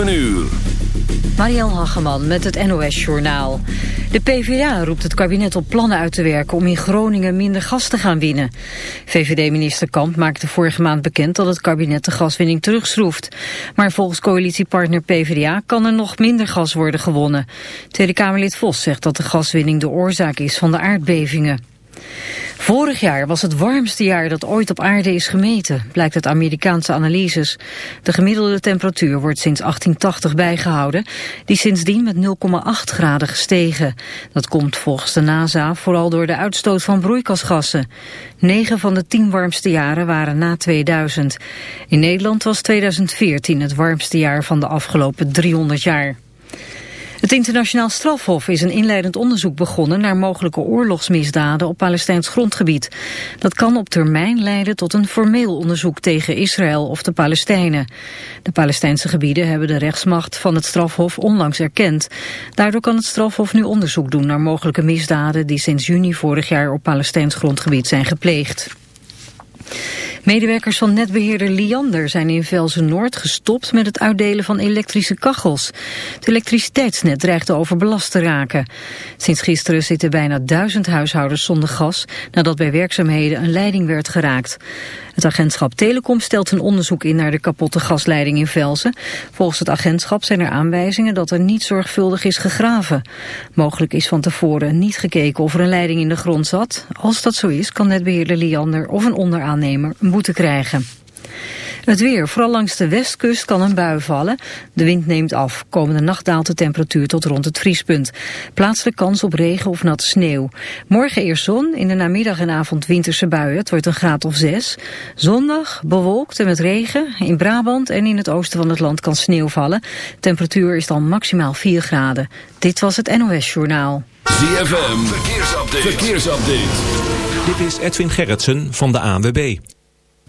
Een uur. Marielle Hageman met het NOS Journaal. De PvdA roept het kabinet op plannen uit te werken om in Groningen minder gas te gaan winnen. VVD-minister Kamp maakte vorige maand bekend dat het kabinet de gaswinning terugschroeft. Maar volgens coalitiepartner PvdA kan er nog minder gas worden gewonnen. Tweede Kamerlid Vos zegt dat de gaswinning de oorzaak is van de aardbevingen. Vorig jaar was het warmste jaar dat ooit op aarde is gemeten, blijkt uit Amerikaanse analyses. De gemiddelde temperatuur wordt sinds 1880 bijgehouden, die sindsdien met 0,8 graden gestegen. Dat komt volgens de NASA vooral door de uitstoot van broeikasgassen. 9 van de 10 warmste jaren waren na 2000. In Nederland was 2014 het warmste jaar van de afgelopen 300 jaar. Het internationaal strafhof is een inleidend onderzoek begonnen naar mogelijke oorlogsmisdaden op Palestijns grondgebied. Dat kan op termijn leiden tot een formeel onderzoek tegen Israël of de Palestijnen. De Palestijnse gebieden hebben de rechtsmacht van het strafhof onlangs erkend. Daardoor kan het strafhof nu onderzoek doen naar mogelijke misdaden die sinds juni vorig jaar op Palestijns grondgebied zijn gepleegd. Medewerkers van netbeheerder Liander zijn in Velzen-Noord gestopt met het uitdelen van elektrische kachels. Het elektriciteitsnet dreigt overbelast te raken. Sinds gisteren zitten bijna duizend huishoudens zonder gas nadat bij werkzaamheden een leiding werd geraakt. Het agentschap Telecom stelt een onderzoek in naar de kapotte gasleiding in Velzen. Volgens het agentschap zijn er aanwijzingen dat er niet zorgvuldig is gegraven. Mogelijk is van tevoren niet gekeken of er een leiding in de grond zat. Als dat zo is, kan netbeheerder Liander of een onderaannemer een boete krijgen. Het weer, vooral langs de westkust kan een bui vallen. De wind neemt af. Komende nacht daalt de temperatuur tot rond het vriespunt. Plaatselijk kans op regen of natte sneeuw. Morgen eerst zon, in de namiddag en avond winterse buien. Het wordt een graad of zes. Zondag bewolkt en met regen. In Brabant en in het oosten van het land kan sneeuw vallen. Temperatuur is dan maximaal 4 graden. Dit was het NOS Journaal. ZFM, verkeersupdate. verkeersupdate. Dit is Edwin Gerritsen van de ANWB.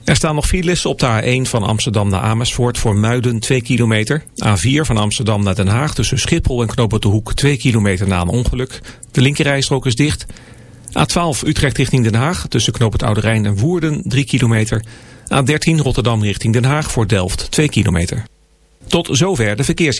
Er staan nog files op de A1 van Amsterdam naar Amersfoort voor Muiden 2 kilometer. A4 van Amsterdam naar Den Haag tussen Schiphol en Knoop de Hoek 2 kilometer na een ongeluk. De linkerrijstrook is dicht. A12 Utrecht richting Den Haag tussen Knoop het Oude Rijn en Woerden 3 kilometer. A13 Rotterdam richting Den Haag voor Delft 2 kilometer. Tot zover de verkeers.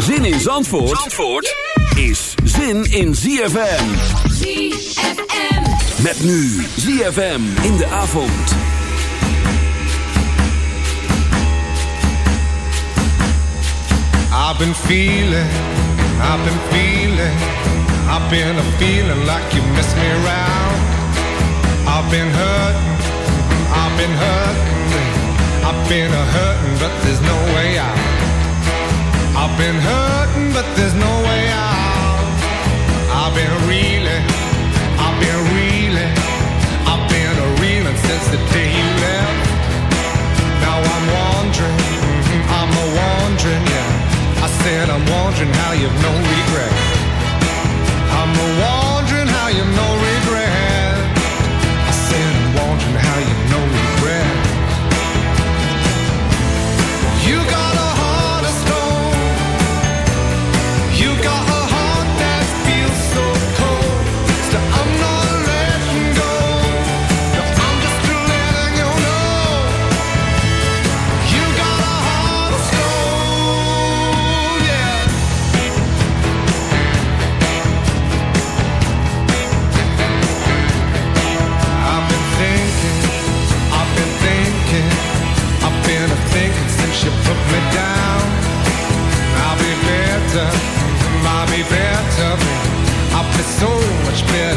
Zin in Zandvoort, Zandvoort is zin in ZFM. ZFM. Met nu ZFM in de avond. I've been feeling, I've been feeling, I've been a feeling like you miss me around. I've been hurting, I've been hurting, I've been a hurting, but there's no way out. I've been hurting, but there's no way out. I've been reeling, I've been reeling, I've been a reeling since the day you left. Now I'm wandering, mhm, I'm a wandering, yeah. I said I'm wondering how you've no regret. I'm a wondering how you've no regret. Put me down. I'll be better, I'll be better. I'll be so much better.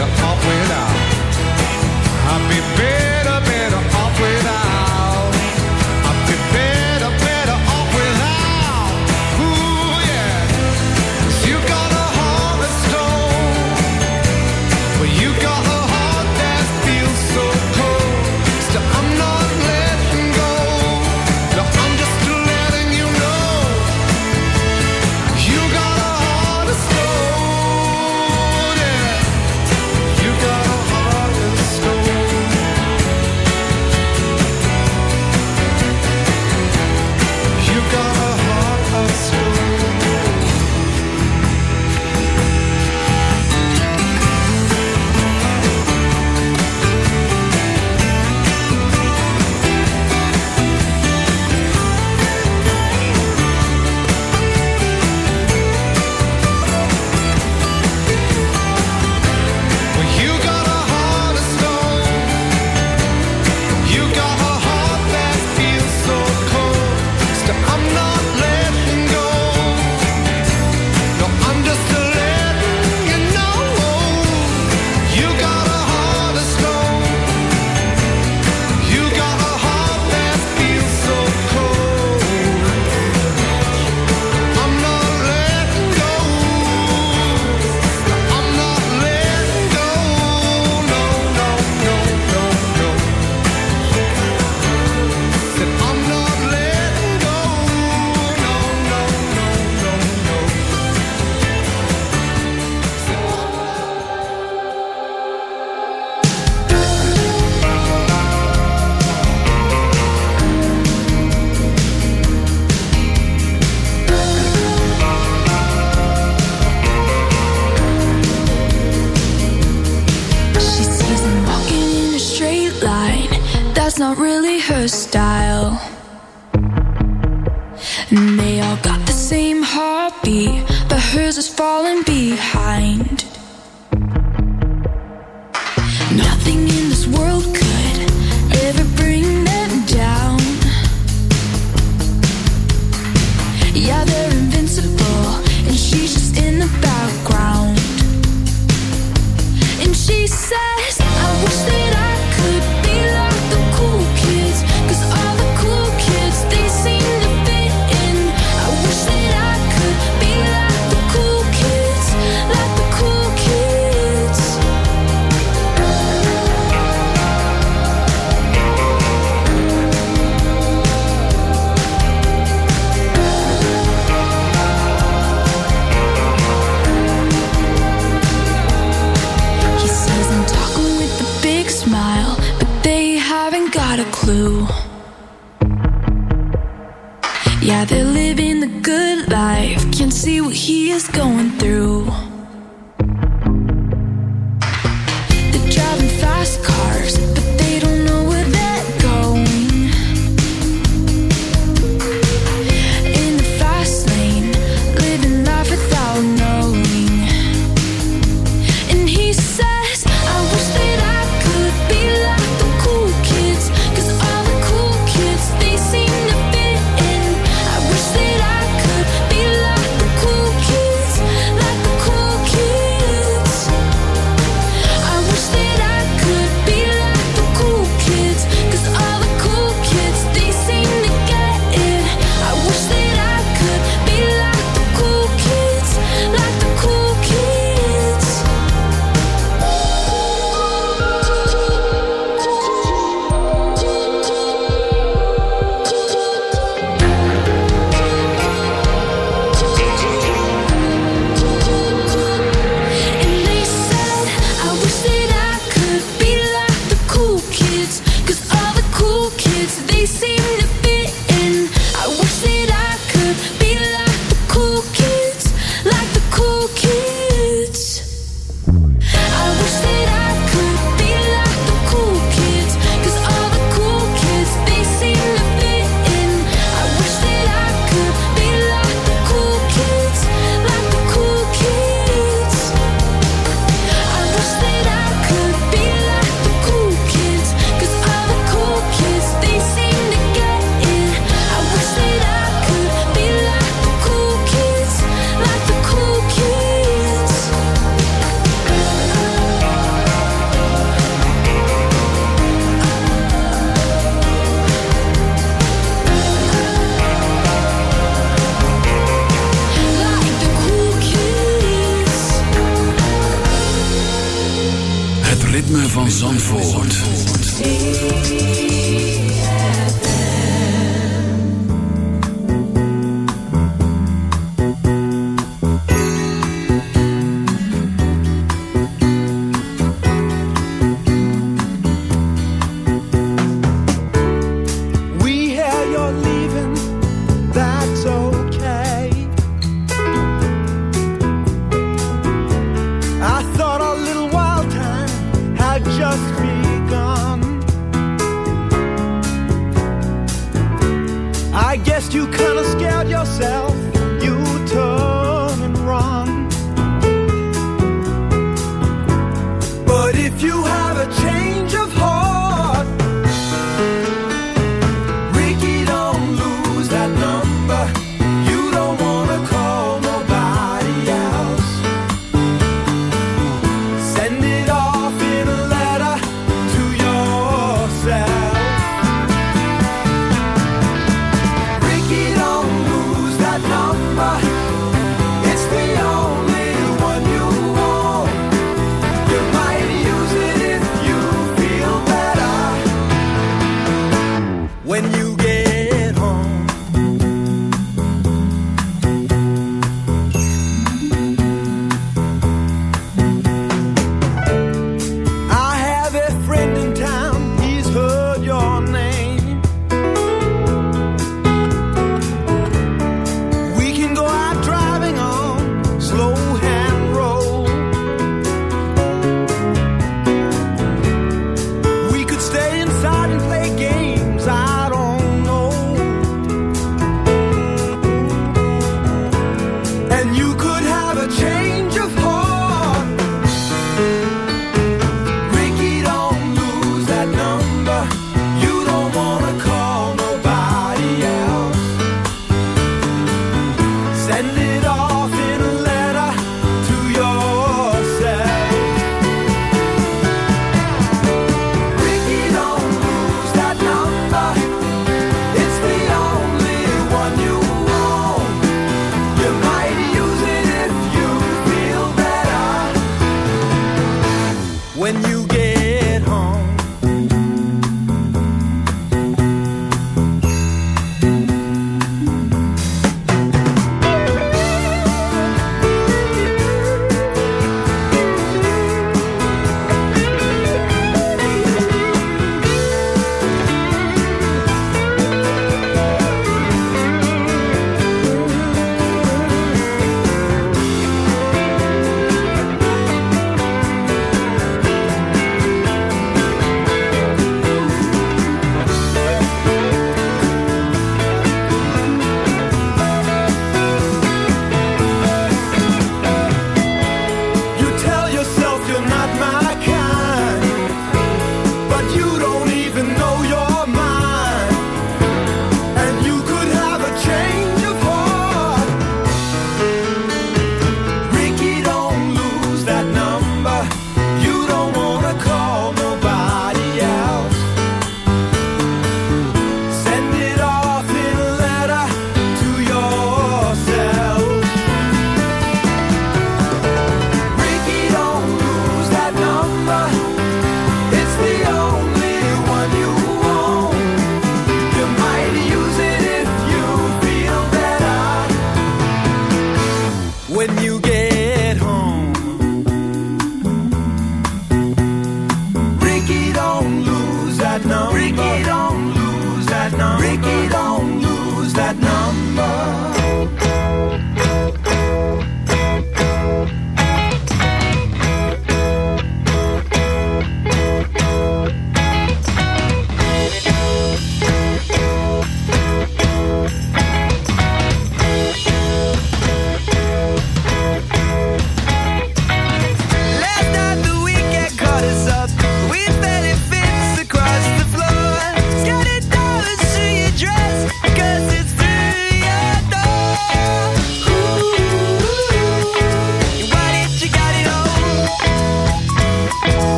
her style.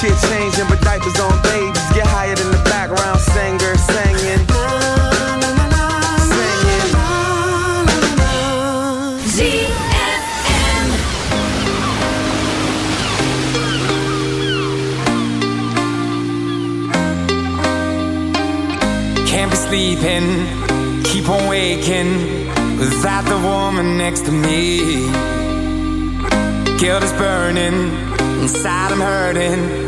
Shit changing, but diapers on babies. Get higher than the background singer singing. Can't be sleeping, keep on waking without the woman next to me. Guilt is burning, inside I'm hurting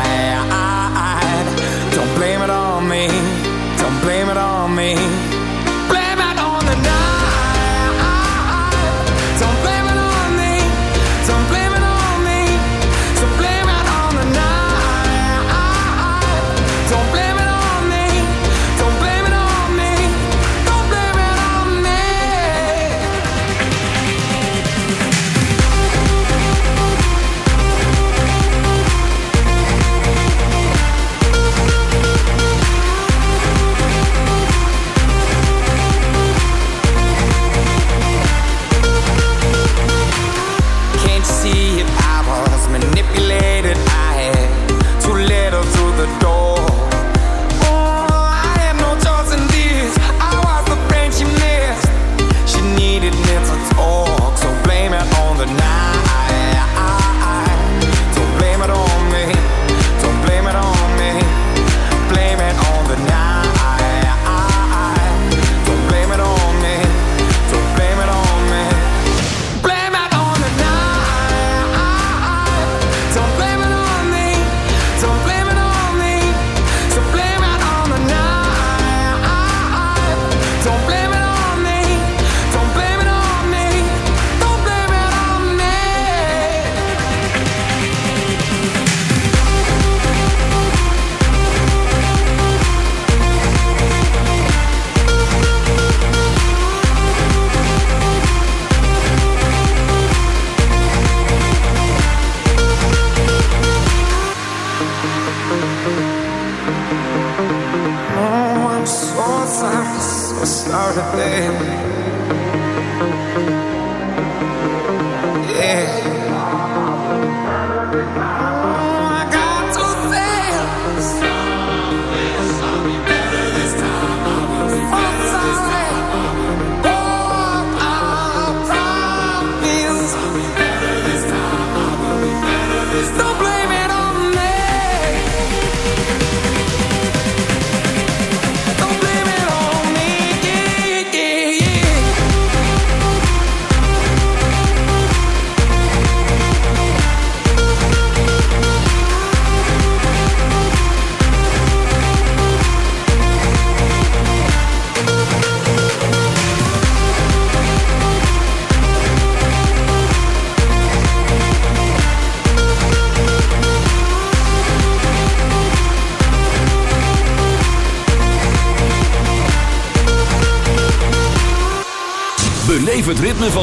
Oh,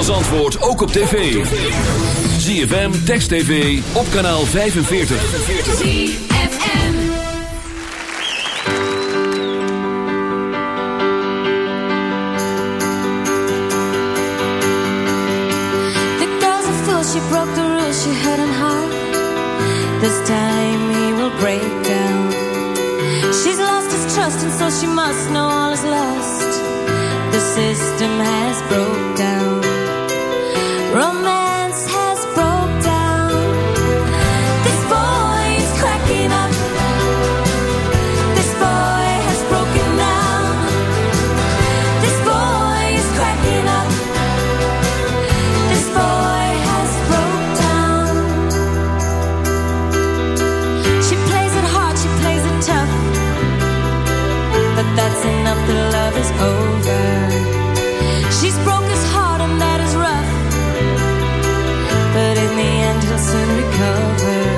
Zandvoort ook op tv. ZFM, Text TV, op kanaal 45. The girl's a fool, she broke the rules, she hurt him hard. This time he will break down. She's lost his trust, and so she must know all is lost. The system has broke down. That's enough, the love is over. She's broke his heart, and that is rough. But in the end, he'll soon recover.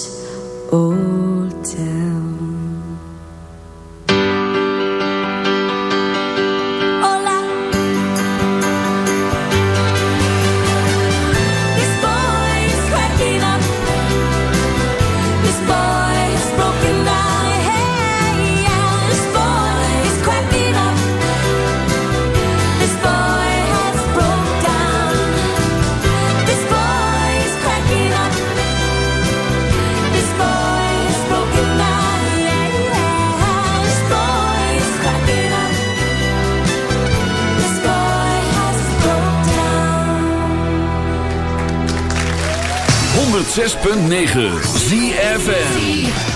106.9 ZFM.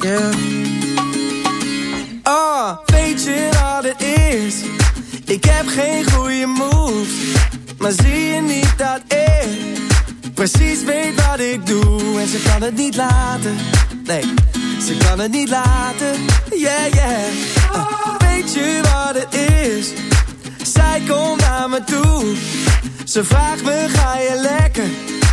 Yeah. Ah, weet je wat het is? Ik heb geen goede moves, maar zie je niet dat ik precies weet wat ik doe en ze kan het niet laten. Nee, ze kan het niet laten. Yeah, yeah. Ah, weet je wat het is? Zij komt naar me toe. Ze vraagt me, ga je lekker?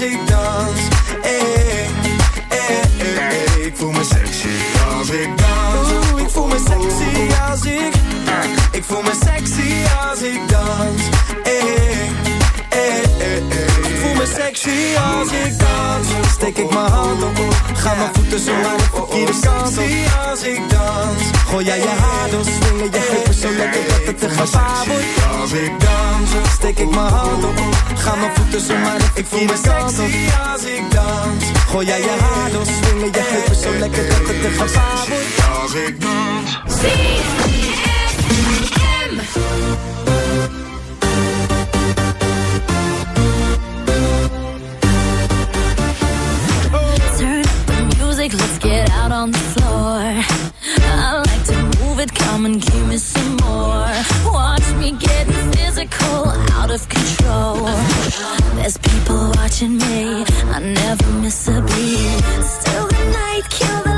Ik dans. Hey, hey, hey. Ik voel me sexy als ik dans. Ik voel me sexy als ik. Ik voel me sexy als ik dans. Ik voel me sexy als ik dans. Steek ik mijn hand op. Ga mijn voeten zo naar de verkeerde kant op. als ik dans. Gooi jij je haar door, swingen je heupen zo lekker dat het een gevaar wordt. Als ik dans, steek ik mijn hand op. Ga mijn voeten zo naar de verkeerde kant op. als ik dans. Gooi jij je haar door, swingen je heupen zo lekker dat het een gevaar wordt. Als ik dans. Turn up the music, let's get out on the floor. I like to move it, come and give me some more. Watch me getting physical, out of control. There's people watching me, I never miss a beat. Still the night, kill the